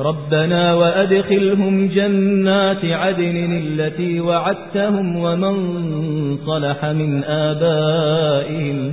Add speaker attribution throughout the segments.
Speaker 1: ربنا وأدخلهم جنات عدن التي وعدتهم ومن صلح من آبائهم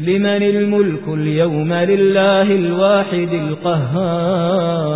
Speaker 1: لمن الملك اليوم لله الواحد القهار.